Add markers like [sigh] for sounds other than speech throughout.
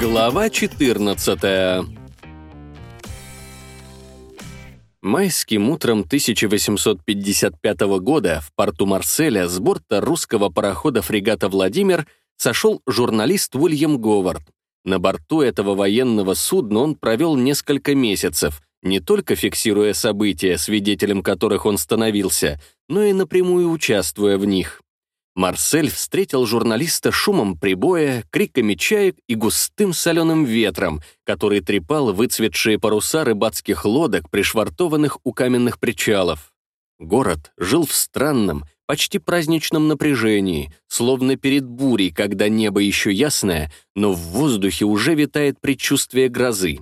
Глава 14 Майским утром 1855 года в порту Марселя с борта русского парохода фрегата «Владимир» сошел журналист Уильям Говард. На борту этого военного судна он провел несколько месяцев, не только фиксируя события, свидетелем которых он становился, но и напрямую участвуя в них. Марсель встретил журналиста шумом прибоя, криками чаек и густым соленым ветром, который трепал выцветшие паруса рыбацких лодок, пришвартованных у каменных причалов. Город жил в странном, почти праздничном напряжении, словно перед бурей, когда небо еще ясное, но в воздухе уже витает предчувствие грозы.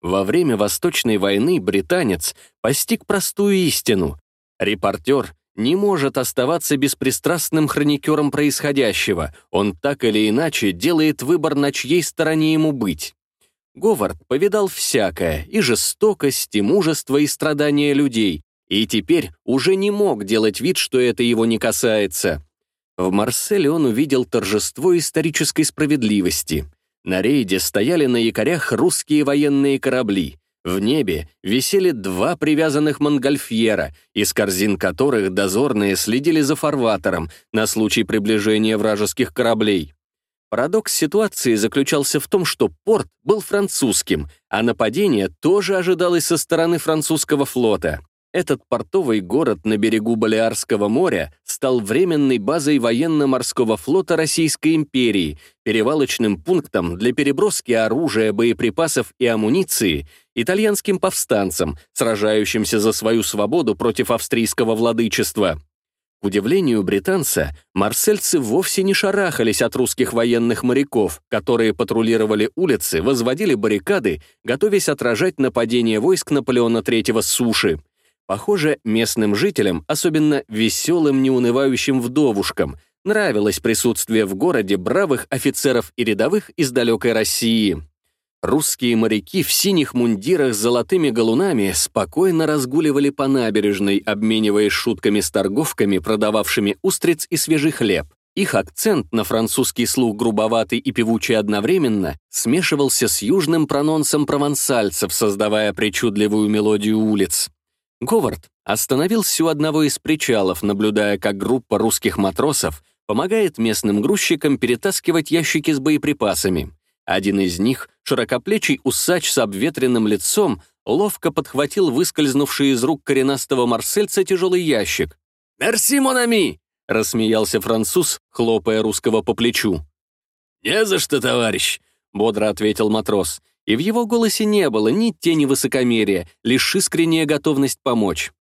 Во время Восточной войны британец постиг простую истину. Репортер не может оставаться беспристрастным хроникером происходящего, он так или иначе делает выбор, на чьей стороне ему быть. Говард повидал всякое, и жестокость, и мужество, и страдания людей, и теперь уже не мог делать вид, что это его не касается. В Марселе он увидел торжество исторической справедливости. На рейде стояли на якорях русские военные корабли. В небе висели два привязанных монгольфьера, из корзин которых дозорные следили за фарватером на случай приближения вражеских кораблей. Парадокс ситуации заключался в том, что порт был французским, а нападение тоже ожидалось со стороны французского флота. Этот портовый город на берегу Балиарского моря стал временной базой военно-морского флота Российской империи, перевалочным пунктом для переброски оружия, боеприпасов и амуниции итальянским повстанцам, сражающимся за свою свободу против австрийского владычества. К удивлению британца, марсельцы вовсе не шарахались от русских военных моряков, которые патрулировали улицы, возводили баррикады, готовясь отражать нападение войск Наполеона III с суши. Похоже, местным жителям, особенно веселым, неунывающим вдовушкам, нравилось присутствие в городе бравых офицеров и рядовых из далекой России. Русские моряки в синих мундирах с золотыми галунами спокойно разгуливали по набережной, обмениваясь шутками с торговками, продававшими устриц и свежий хлеб. Их акцент на французский слух грубоватый и певучий одновременно смешивался с южным прононсом провансальцев, создавая причудливую мелодию улиц. Говард остановился у одного из причалов, наблюдая, как группа русских матросов помогает местным грузчикам перетаскивать ящики с боеприпасами. Один из них, широкоплечий усач с обветренным лицом, ловко подхватил выскользнувший из рук коренастого марсельца тяжелый ящик. «Мерси, Монами!» — рассмеялся француз, хлопая русского по плечу. «Не за что, товарищ!» — бодро ответил матрос и в его голосе не было ни тени высокомерия, лишь искренняя готовность помочь.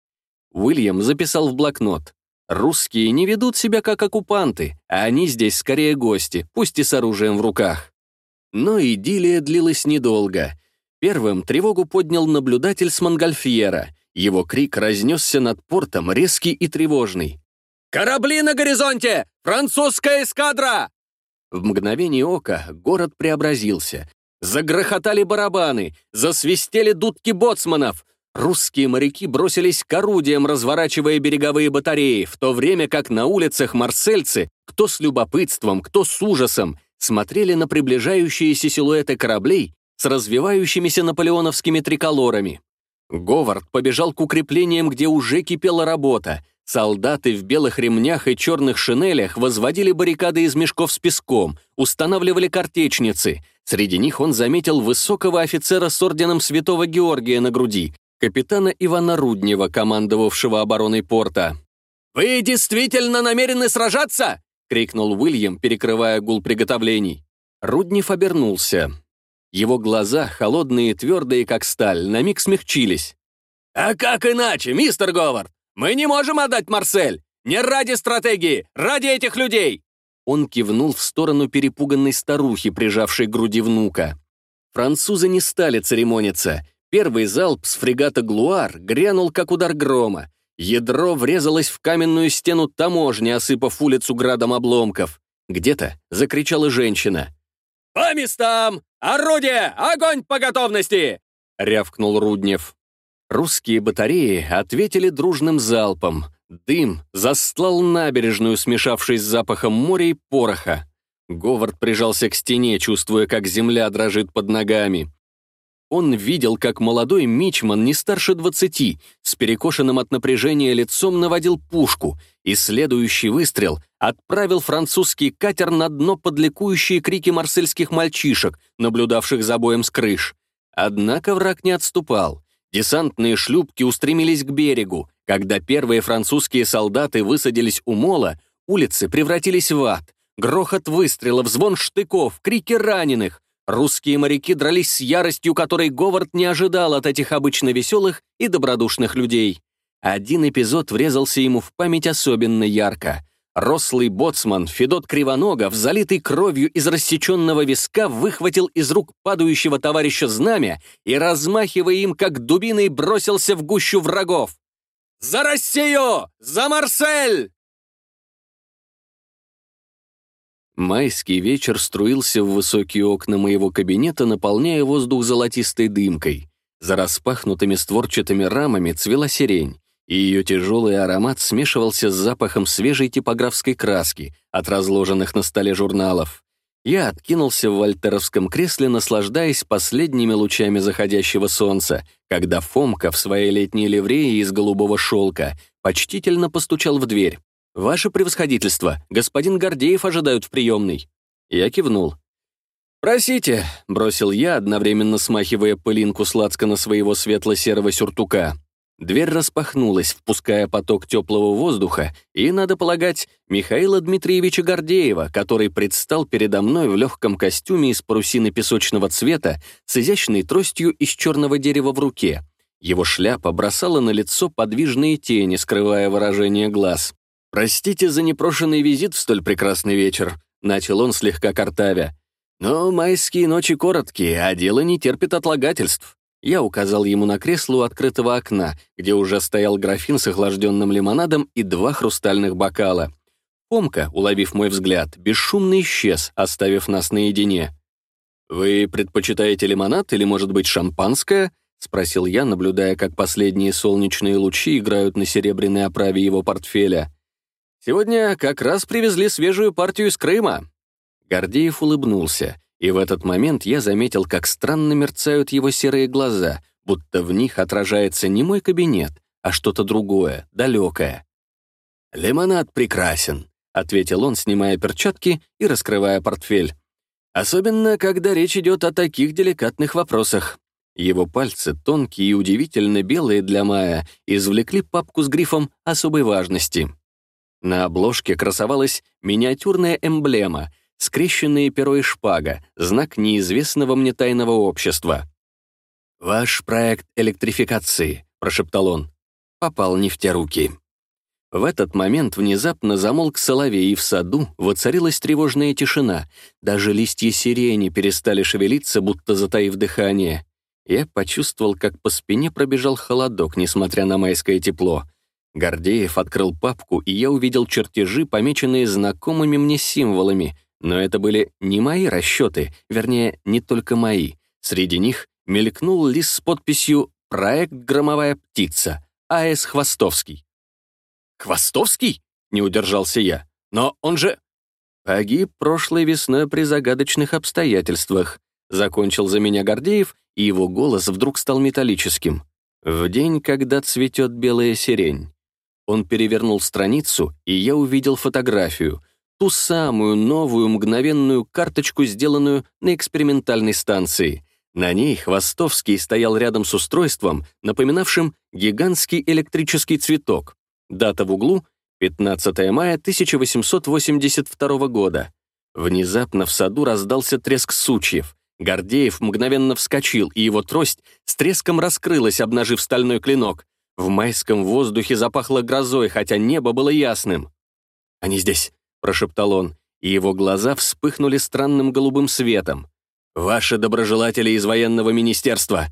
Уильям записал в блокнот. «Русские не ведут себя как оккупанты, а они здесь скорее гости, пусть и с оружием в руках». Но идиллия длилась недолго. Первым тревогу поднял наблюдатель с Монгольфьера. Его крик разнесся над портом, резкий и тревожный. «Корабли на горизонте! Французская эскадра!» В мгновение ока город преобразился. Загрохотали барабаны, засвистели дудки боцманов. Русские моряки бросились к орудиям, разворачивая береговые батареи, в то время как на улицах марсельцы, кто с любопытством, кто с ужасом, смотрели на приближающиеся силуэты кораблей с развивающимися наполеоновскими триколорами. Говард побежал к укреплениям, где уже кипела работа. Солдаты в белых ремнях и черных шинелях возводили баррикады из мешков с песком, устанавливали картечницы. Среди них он заметил высокого офицера с орденом Святого Георгия на груди, капитана Ивана Руднева, командовавшего обороной порта. «Вы действительно намерены сражаться?» — крикнул Уильям, перекрывая гул приготовлений. Руднев обернулся. Его глаза, холодные и твердые, как сталь, на миг смягчились. «А как иначе, мистер Говард? Мы не можем отдать Марсель! Не ради стратегии, ради этих людей!» Он кивнул в сторону перепуганной старухи, прижавшей к груди внука. Французы не стали церемониться. Первый залп с фрегата «Глуар» грянул, как удар грома. Ядро врезалось в каменную стену таможни, осыпав улицу градом обломков. Где-то закричала женщина. «По местам! Орудие! Огонь по готовности!» — рявкнул Руднев. Русские батареи ответили дружным залпом. Дым застлал набережную, смешавшись с запахом моря и пороха. Говард прижался к стене, чувствуя, как земля дрожит под ногами. Он видел, как молодой мичман, не старше двадцати, с перекошенным от напряжения лицом наводил пушку, и следующий выстрел отправил французский катер на дно под ликующие крики марсельских мальчишек, наблюдавших за боем с крыш. Однако враг не отступал. Десантные шлюпки устремились к берегу. Когда первые французские солдаты высадились у мола, улицы превратились в ад. Грохот выстрелов, звон штыков, крики раненых. Русские моряки дрались с яростью, которой Говард не ожидал от этих обычно веселых и добродушных людей. Один эпизод врезался ему в память особенно ярко. Рослый боцман Федот Кривоногов, залитый кровью из рассеченного виска, выхватил из рук падающего товарища знамя и, размахивая им как дубиной, бросился в гущу врагов. «За Россию! За Марсель!» Майский вечер струился в высокие окна моего кабинета, наполняя воздух золотистой дымкой. За распахнутыми створчатыми рамами цвела сирень, и ее тяжелый аромат смешивался с запахом свежей типографской краски от разложенных на столе журналов. Я откинулся в вольтеровском кресле, наслаждаясь последними лучами заходящего солнца, когда Фомка в своей летней ливрее из голубого шелка почтительно постучал в дверь. «Ваше превосходительство, господин Гордеев ожидают в приемной». Я кивнул. «Просите», — бросил я, одновременно смахивая пылинку сладко на своего светло-серого сюртука. Дверь распахнулась, впуская поток теплого воздуха, и, надо полагать, Михаила Дмитриевича Гордеева, который предстал передо мной в легком костюме из парусины песочного цвета с изящной тростью из черного дерева в руке. Его шляпа бросала на лицо подвижные тени, скрывая выражение глаз. «Простите за непрошенный визит в столь прекрасный вечер», — начал он слегка картавя. «Но майские ночи короткие, а дело не терпит отлагательств». Я указал ему на кресло у открытого окна, где уже стоял графин с охлажденным лимонадом и два хрустальных бокала. Помка, уловив мой взгляд, бесшумно исчез, оставив нас наедине. «Вы предпочитаете лимонад или, может быть, шампанское?» — спросил я, наблюдая, как последние солнечные лучи играют на серебряной оправе его портфеля. Сегодня как раз привезли свежую партию из Крыма». Гордеев улыбнулся, и в этот момент я заметил, как странно мерцают его серые глаза, будто в них отражается не мой кабинет, а что-то другое, далекое. «Лимонад прекрасен», — ответил он, снимая перчатки и раскрывая портфель. «Особенно, когда речь идет о таких деликатных вопросах». Его пальцы, тонкие и удивительно белые для мая, извлекли папку с грифом особой важности. На обложке красовалась миниатюрная эмблема, скрещенные перо и шпага, знак неизвестного мне тайного общества. «Ваш проект электрификации», — прошептал он, — попал не в те руки. В этот момент внезапно замолк соловей, и в саду воцарилась тревожная тишина. Даже листья сирени перестали шевелиться, будто затаив дыхание. Я почувствовал, как по спине пробежал холодок, несмотря на майское тепло. Гордеев открыл папку, и я увидел чертежи, помеченные знакомыми мне символами, но это были не мои расчеты, вернее, не только мои. Среди них мелькнул лист с подписью «Проект «Громовая птица», А.С. Хвостовский». «Хвостовский?» — не удержался я. «Но он же...» «Погиб прошлой весной при загадочных обстоятельствах», — закончил за меня Гордеев, и его голос вдруг стал металлическим. «В день, когда цветет белая сирень». Он перевернул страницу, и я увидел фотографию, ту самую новую мгновенную карточку, сделанную на экспериментальной станции. На ней Хвостовский стоял рядом с устройством, напоминавшим гигантский электрический цветок. Дата в углу — 15 мая 1882 года. Внезапно в саду раздался треск сучьев. Гордеев мгновенно вскочил, и его трость с треском раскрылась, обнажив стальной клинок. В майском воздухе запахло грозой, хотя небо было ясным. «Они здесь», — прошептал он, и его глаза вспыхнули странным голубым светом. «Ваши доброжелатели из военного министерства!»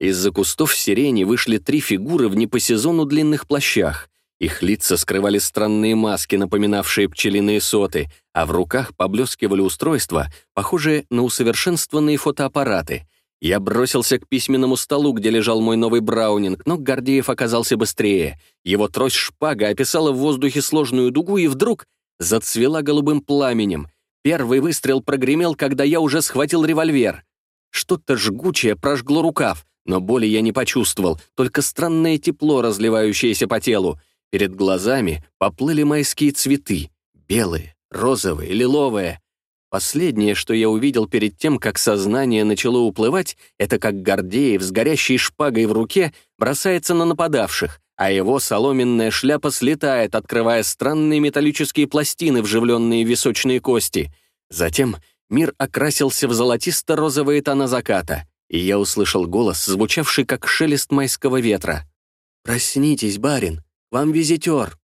Из-за кустов сирени вышли три фигуры в не по сезону длинных плащах. Их лица скрывали странные маски, напоминавшие пчелиные соты, а в руках поблескивали устройства, похожие на усовершенствованные фотоаппараты — я бросился к письменному столу, где лежал мой новый браунинг, но Гордеев оказался быстрее. Его трость-шпага описала в воздухе сложную дугу и вдруг зацвела голубым пламенем. Первый выстрел прогремел, когда я уже схватил револьвер. Что-то жгучее прожгло рукав, но боли я не почувствовал, только странное тепло, разливающееся по телу. Перед глазами поплыли майские цветы. Белые, розовые, лиловые. Последнее, что я увидел перед тем, как сознание начало уплывать, это как Гордеев с горящей шпагой в руке бросается на нападавших, а его соломенная шляпа слетает, открывая странные металлические пластины, вживленные в височные кости. Затем мир окрасился в золотисто-розовые тона заката, и я услышал голос, звучавший как шелест майского ветра. «Проснитесь, барин, вам визитер!»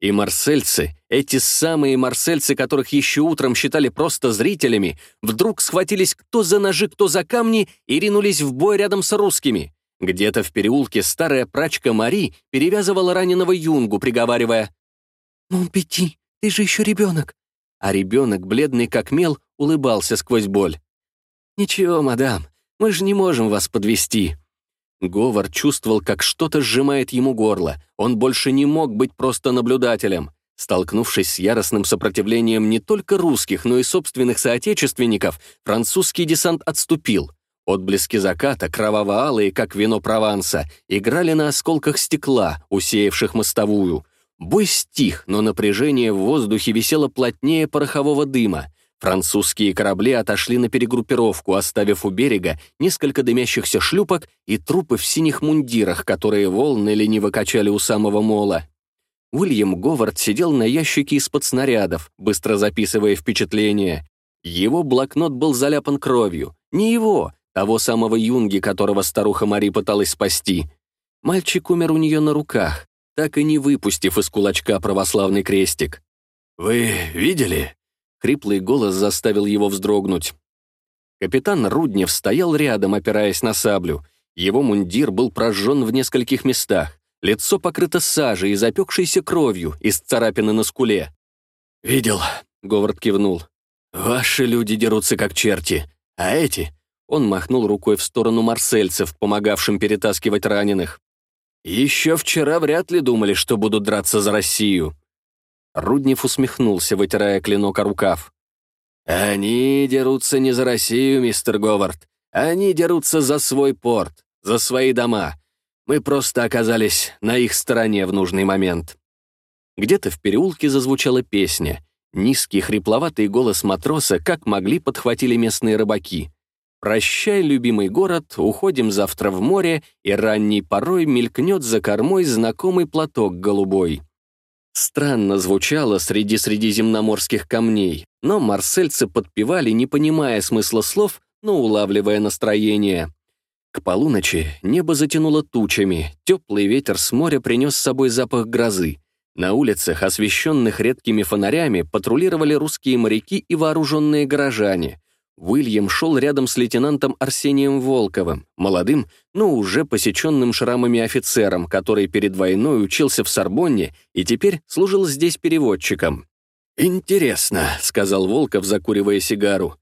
И марсельцы, эти самые марсельцы, которых еще утром считали просто зрителями, вдруг схватились кто за ножи, кто за камни и ринулись в бой рядом с русскими. Где-то в переулке старая прачка Мари перевязывала раненого юнгу, приговаривая «Ну, Пяти, ты же еще ребенок». А ребенок, бледный как мел, улыбался сквозь боль. «Ничего, мадам, мы же не можем вас подвести. Говор чувствовал, как что-то сжимает ему горло. Он больше не мог быть просто наблюдателем. Столкнувшись с яростным сопротивлением не только русских, но и собственных соотечественников, французский десант отступил. Отблески заката, кроваво-алые, как вино Прованса, играли на осколках стекла, усеявших мостовую. Бой стих, но напряжение в воздухе висело плотнее порохового дыма. Французские корабли отошли на перегруппировку, оставив у берега несколько дымящихся шлюпок и трупы в синих мундирах, которые волны лениво качали у самого мола. Уильям Говард сидел на ящике из-под снарядов, быстро записывая впечатления. Его блокнот был заляпан кровью. Не его, того самого юнги, которого старуха Мари пыталась спасти. Мальчик умер у нее на руках, так и не выпустив из кулачка православный крестик. «Вы видели?» Хриплый голос заставил его вздрогнуть. Капитан Руднев стоял рядом, опираясь на саблю. Его мундир был прожжен в нескольких местах. Лицо покрыто сажей и запекшейся кровью из царапины на скуле. «Видел», — Говард кивнул. «Ваши люди дерутся как черти, а эти...» Он махнул рукой в сторону марсельцев, помогавшим перетаскивать раненых. «Еще вчера вряд ли думали, что будут драться за Россию. Руднев усмехнулся, вытирая клинок о рукав. «Они дерутся не за Россию, мистер Говард. Они дерутся за свой порт, за свои дома. Мы просто оказались на их стороне в нужный момент». Где-то в переулке зазвучала песня. Низкий, хрипловатый голос матроса, как могли, подхватили местные рыбаки. «Прощай, любимый город, уходим завтра в море, и ранней порой мелькнет за кормой знакомый платок голубой». Странно звучало среди средиземноморских камней, но марсельцы подпевали, не понимая смысла слов, но улавливая настроение. К полуночи небо затянуло тучами, теплый ветер с моря принес с собой запах грозы. На улицах, освещенных редкими фонарями, патрулировали русские моряки и вооруженные горожане. Уильям шел рядом с лейтенантом Арсением Волковым, молодым, но уже посеченным шрамами офицером, который перед войной учился в Сорбонне и теперь служил здесь переводчиком. «Интересно», — сказал Волков, закуривая сигару.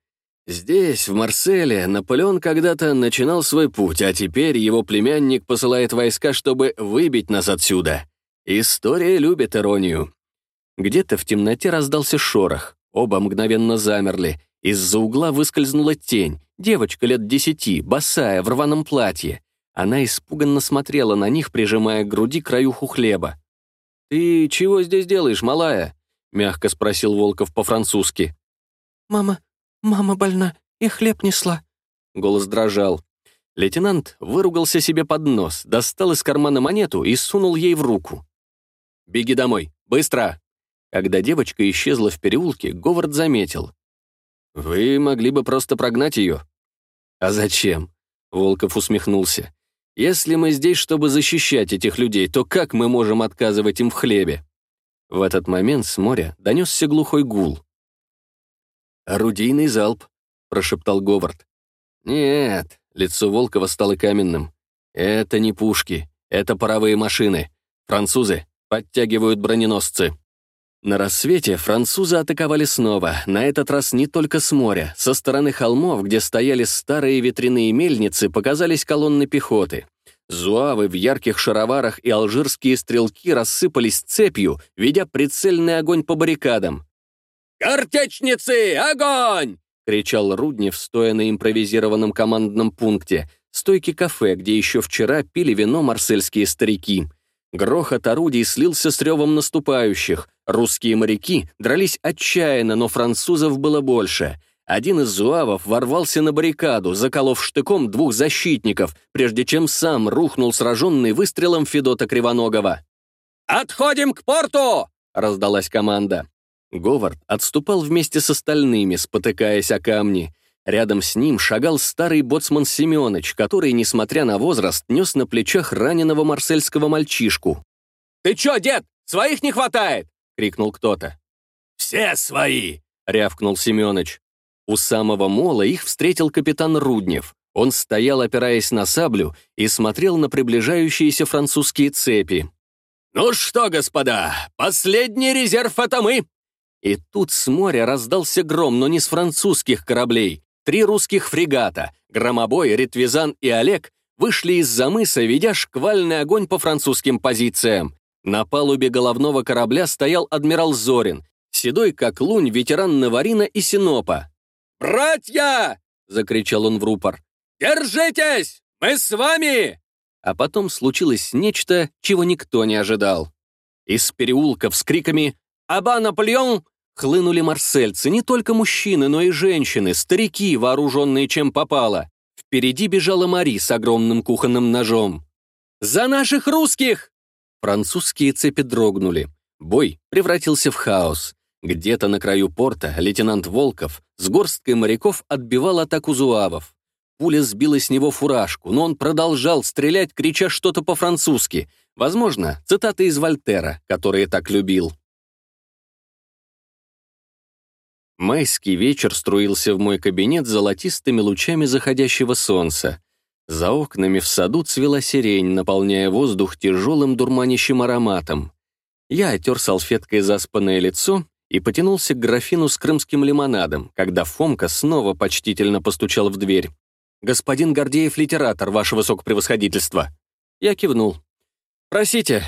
«Здесь, в Марселе, Наполеон когда-то начинал свой путь, а теперь его племянник посылает войска, чтобы выбить нас отсюда. История любит иронию». Где-то в темноте раздался шорох. Оба мгновенно замерли, из-за угла выскользнула тень, девочка лет десяти, босая, в рваном платье. Она испуганно смотрела на них, прижимая к груди краюху хлеба. «Ты чего здесь делаешь, малая?» — мягко спросил Волков по-французски. «Мама, мама больна, я хлеб несла». Голос дрожал. Лейтенант выругался себе под нос, достал из кармана монету и сунул ей в руку. «Беги домой, быстро!» Когда девочка исчезла в переулке, Говард заметил. «Вы могли бы просто прогнать ее». «А зачем?» — Волков усмехнулся. «Если мы здесь, чтобы защищать этих людей, то как мы можем отказывать им в хлебе?» В этот момент с моря донесся глухой гул. «Орудийный залп», — прошептал Говард. «Нет», — лицо Волкова стало каменным. «Это не пушки, это паровые машины. Французы подтягивают броненосцы». На рассвете французы атаковали снова, на этот раз не только с моря. Со стороны холмов, где стояли старые ветряные мельницы, показались колонны пехоты. Зуавы в ярких шароварах и алжирские стрелки рассыпались цепью, ведя прицельный огонь по баррикадам. «Картечницы, огонь!» — кричал Руднев, стоя на импровизированном командном пункте, стойке кафе, где еще вчера пили вино марсельские старики. Грохот орудий слился с ревом наступающих. Русские моряки дрались отчаянно, но французов было больше. Один из зуавов ворвался на баррикаду, заколов штыком двух защитников, прежде чем сам рухнул сраженный выстрелом Федота Кривоногова. «Отходим к порту!» — раздалась команда. Говард отступал вместе с остальными, спотыкаясь о камни. Рядом с ним шагал старый боцман Семенович, который, несмотря на возраст, нес на плечах раненого марсельского мальчишку. «Ты чё, дед, своих не хватает?» — крикнул кто-то. «Все свои!» — рявкнул Семенович. У самого мола их встретил капитан Руднев. Он стоял, опираясь на саблю, и смотрел на приближающиеся французские цепи. «Ну что, господа, последний резерв — это мы!» И тут с моря раздался гром, но не с французских кораблей. Три русских фрегата — Громобой, Ретвизан и Олег — вышли из-за мыса, ведя шквальный огонь по французским позициям. На палубе головного корабля стоял адмирал Зорин, седой как лунь ветеран Наварина и Синопа. «Братья!» — закричал он в рупор. «Держитесь! Мы с вами!» А потом случилось нечто, чего никто не ожидал. Из переулков с криками «Аба, Наполеон!» Хлынули марсельцы, не только мужчины, но и женщины, старики, вооруженные чем попало. Впереди бежала Мари с огромным кухонным ножом. «За наших русских!» Французские цепи дрогнули. Бой превратился в хаос. Где-то на краю порта лейтенант Волков с горсткой моряков отбивал атаку зуавов. Пуля сбила с него фуражку, но он продолжал стрелять, крича что-то по-французски. Возможно, цитаты из Вольтера, которые так любил. Майский вечер струился в мой кабинет золотистыми лучами заходящего солнца. За окнами в саду цвела сирень, наполняя воздух тяжелым дурманящим ароматом. Я отер салфеткой заспанное лицо и потянулся к графину с крымским лимонадом, когда Фомка снова почтительно постучал в дверь. «Господин Гордеев — литератор, ваше высокопревосходительство». Я кивнул. «Просите».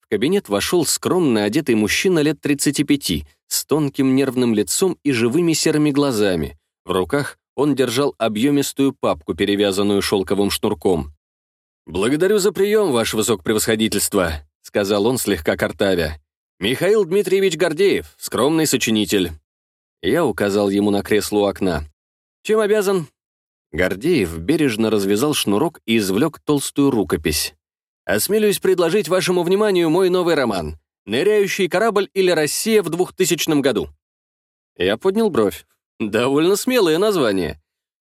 В кабинет вошел скромно одетый мужчина лет 35, с тонким нервным лицом и живыми серыми глазами. В руках он держал объемистую папку, перевязанную шелковым шнурком. «Благодарю за прием, ваше высокопревосходительство», — сказал он, слегка картавя. «Михаил Дмитриевич Гордеев, скромный сочинитель». Я указал ему на кресло у окна. «Чем обязан?» Гордеев бережно развязал шнурок и извлек толстую рукопись. «Осмелюсь предложить вашему вниманию мой новый роман «Ныряющий корабль или Россия в 2000 году». Я поднял бровь. Довольно смелое название.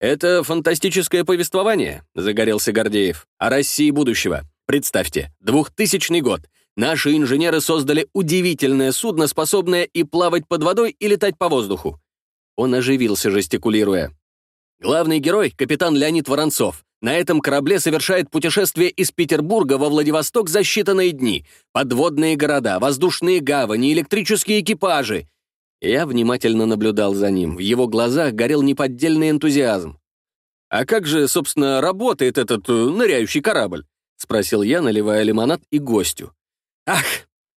«Это фантастическое повествование», — загорелся Гордеев, «о России будущего. Представьте, 2000 год. Наши инженеры создали удивительное судно, способное и плавать под водой, и летать по воздуху. Он оживился, жестикулируя. Главный герой — капитан Леонид Воронцов. На этом корабле совершает путешествие из Петербурга во Владивосток за считанные дни. Подводные города, воздушные гавани, электрические экипажи. Я внимательно наблюдал за ним. В его глазах горел неподдельный энтузиазм. «А как же, собственно, работает этот э, ныряющий корабль?» — спросил я, наливая лимонад и гостю. «Ах!»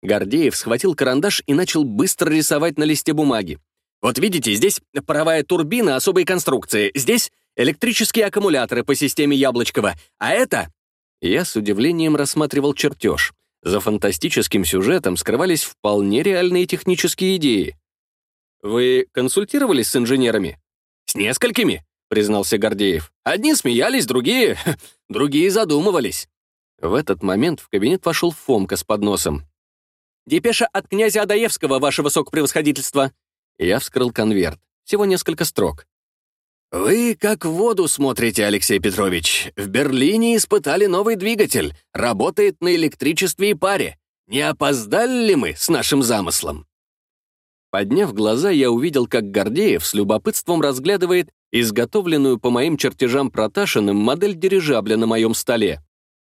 Гордеев схватил карандаш и начал быстро рисовать на листе бумаги. «Вот видите, здесь паровая турбина особой конструкции, здесь электрические аккумуляторы по системе Яблочкова, а это...» Я с удивлением рассматривал чертеж. За фантастическим сюжетом скрывались вполне реальные технические идеи. «Вы консультировались с инженерами?» «С несколькими», — признался Гордеев. «Одни смеялись, другие... [laughs] другие задумывались». В этот момент в кабинет вошел Фомка с подносом. «Депеша от князя Адаевского, ваше высокопревосходительство!» Я вскрыл конверт. Всего несколько строк. «Вы как в воду смотрите, Алексей Петрович. В Берлине испытали новый двигатель. Работает на электричестве и паре. Не опоздали ли мы с нашим замыслом?» Подняв глаза, я увидел, как Гордеев с любопытством разглядывает изготовленную по моим чертежам Проташиным модель дирижабля на моем столе.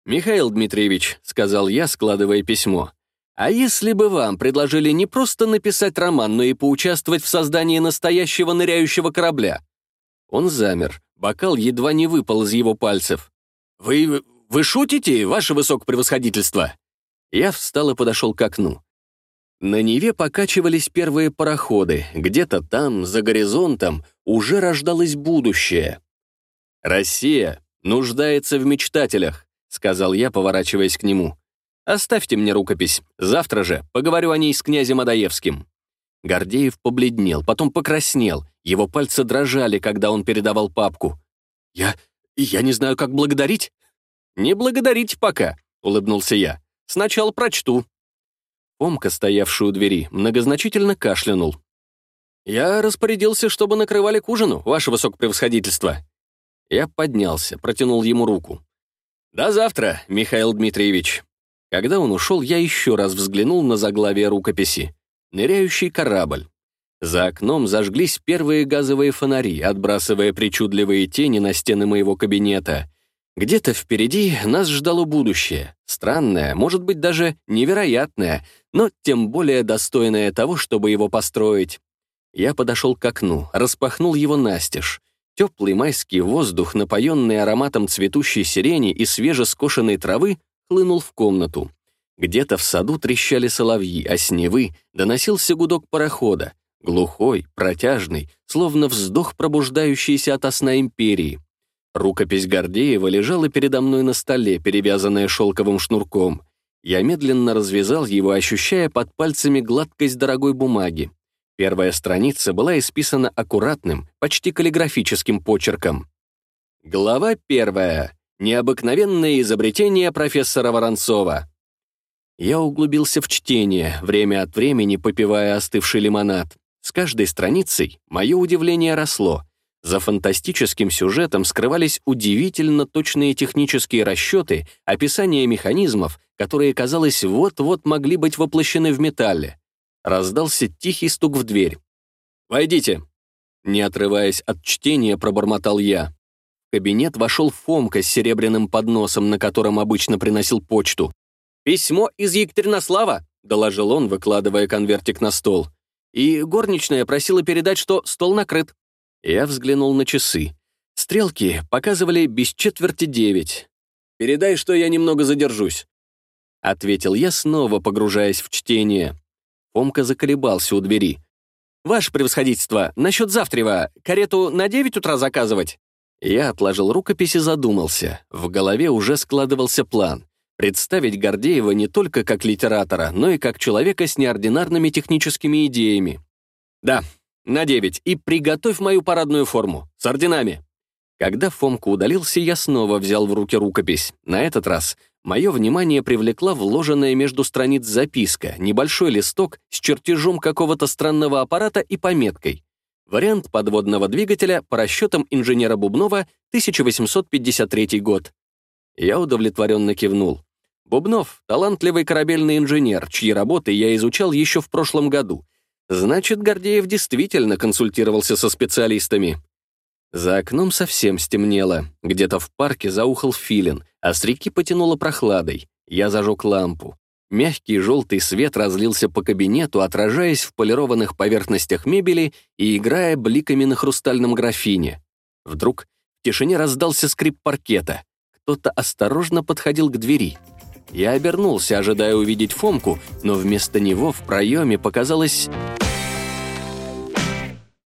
«Михаил Дмитриевич», — сказал я, складывая письмо, «а если бы вам предложили не просто написать роман, но и поучаствовать в создании настоящего ныряющего корабля?» Он замер, бокал едва не выпал из его пальцев. «Вы... вы шутите, ваше высокопревосходительство?» Я встал и подошел к окну. На Неве покачивались первые пароходы, где-то там, за горизонтом, уже рождалось будущее. «Россия нуждается в мечтателях», — сказал я, поворачиваясь к нему. «Оставьте мне рукопись. Завтра же поговорю о ней с князем Адаевским». Гордеев побледнел, потом покраснел. Его пальцы дрожали, когда он передавал папку. «Я... я не знаю, как благодарить». «Не благодарите пока», — улыбнулся я. «Сначала прочту». Фомка, стоявший у двери, многозначительно кашлянул. «Я распорядился, чтобы накрывали к ужину, ваше высокопревосходительство». Я поднялся, протянул ему руку. «До завтра, Михаил Дмитриевич». Когда он ушел, я еще раз взглянул на заглавие рукописи. «Ныряющий корабль». За окном зажглись первые газовые фонари, отбрасывая причудливые тени на стены моего кабинета. Где-то впереди нас ждало будущее. Странное, может быть, даже невероятное, но тем более достойное того, чтобы его построить. Я подошел к окну, распахнул его настежь. Теплый майский воздух, напоенный ароматом цветущей сирени и свежескошенной травы, хлынул в комнату. Где-то в саду трещали соловьи, а с Невы доносился гудок парохода, глухой, протяжный, словно вздох, пробуждающийся ото сна империи. Рукопись Гордеева лежала передо мной на столе, перевязанная шелковым шнурком. Я медленно развязал его, ощущая под пальцами гладкость дорогой бумаги. Первая страница была исписана аккуратным, почти каллиграфическим почерком. Глава первая. Необыкновенное изобретение профессора Воронцова. Я углубился в чтение, время от времени попивая остывший лимонад. С каждой страницей мое удивление росло — за фантастическим сюжетом скрывались удивительно точные технические расчеты, описание механизмов, которые, казалось, вот-вот могли быть воплощены в металле. Раздался тихий стук в дверь. «Войдите!» Не отрываясь от чтения, пробормотал я. Кабинет вошел Фомка с серебряным подносом, на котором обычно приносил почту. «Письмо из Екатеринослава!» — доложил он, выкладывая конвертик на стол. И горничная просила передать, что стол накрыт. Я взглянул на часы. Стрелки показывали без четверти девять. «Передай, что я немного задержусь», — ответил я, снова погружаясь в чтение. Фомка заколебался у двери. «Ваше превосходительство, насчет завтрева, карету на девять утра заказывать?» Я отложил рукопись и задумался. В голове уже складывался план. Представить Гордеева не только как литератора, но и как человека с неординарными техническими идеями. «Да, на девять, и приготовь мою парадную форму, с орденами». Когда Фомка удалился, я снова взял в руки рукопись. На этот раз мое внимание привлекла вложенная между страниц записка, небольшой листок с чертежом какого-то странного аппарата и пометкой. Вариант подводного двигателя по расчетам инженера Бубнова, 1853 год. Я удовлетворенно кивнул. Бубнов — талантливый корабельный инженер, чьи работы я изучал еще в прошлом году — Значит, Гордеев действительно консультировался со специалистами. За окном совсем стемнело. Где-то в парке заухал филин, а с реки потянуло прохладой. Я зажег лампу. Мягкий желтый свет разлился по кабинету, отражаясь в полированных поверхностях мебели и играя бликами на хрустальном графине. Вдруг в тишине раздался скрип паркета. Кто-то осторожно подходил к двери. Я обернулся, ожидая увидеть Фомку, но вместо него в проеме показалась